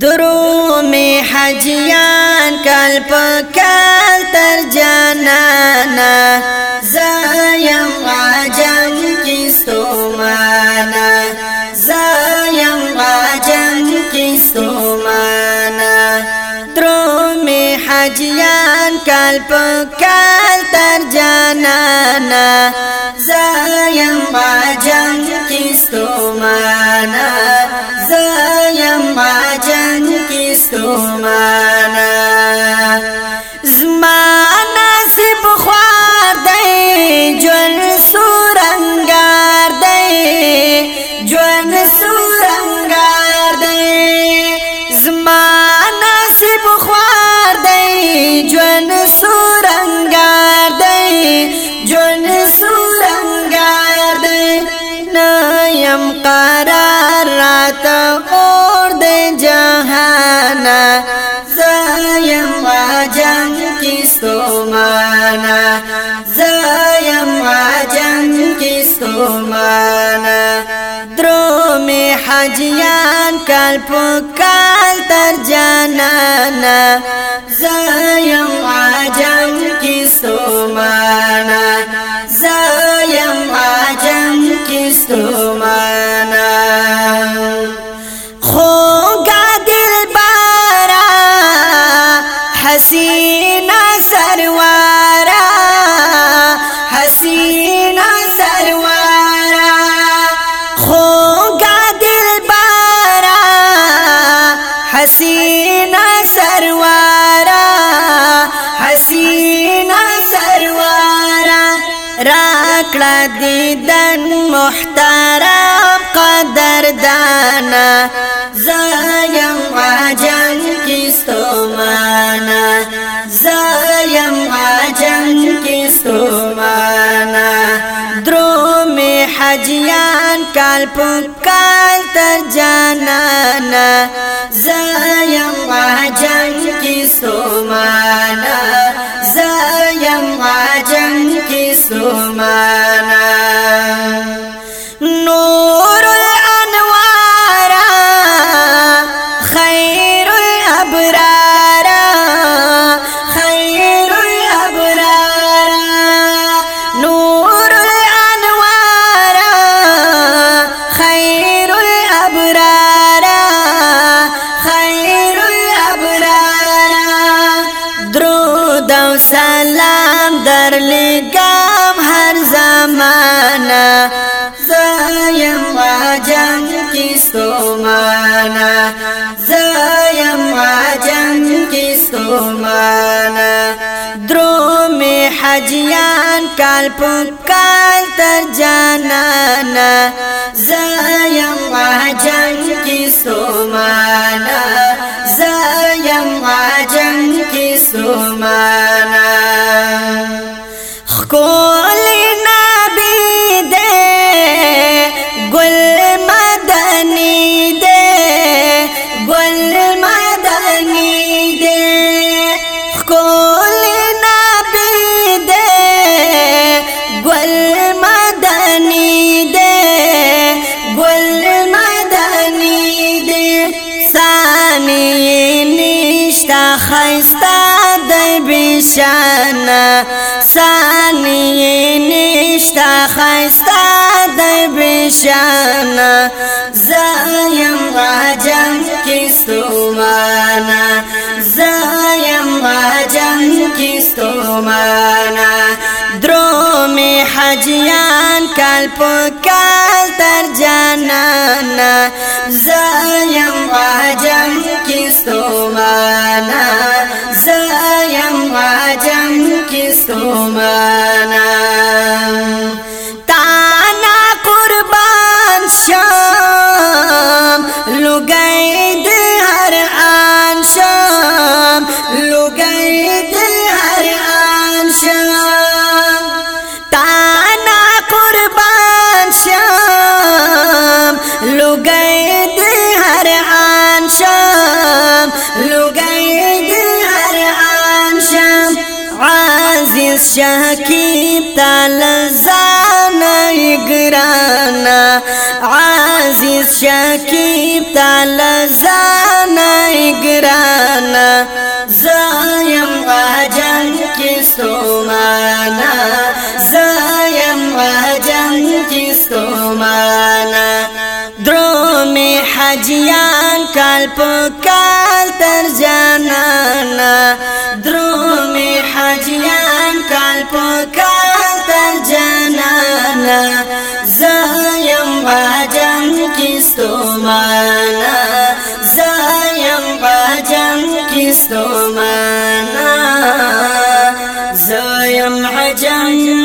درو می حجیان کل پکال تر جانانا زایم غاجم کستو مانا زایم غاجم کستو مانا درو می حجیان کل پکال ستومانا زایم عجم کی ستومانا درومی حجیان کل پکال تر جانانا زایم عجم کستو مانا زایم عجم کستو مانا دروم حجیان کال پکال تر جانانا زایم عجم کستو مانا زایم عجم کستو مانا حجیان کال پکال تر جانانا زایم واجن کی سومانا خیستا دی بشانا سانی نشتا خیستا دی بشانا زایم غاجم کستو مانا زایم غاجم کستو مانا درومی حجیان کل پکل تر جانانا زایم غاجم ستومانا زایم عجم کی ستومانا شکیب تال زانا گرانا عزیز شکیب تال زانا گرانا زایم غجن کستو مانا زایم غجن کستو مانا دروم حجیان کال پکال تر جانانا زایم باجان کیستو مانا زایم باجان کیستو مانا زایم عجان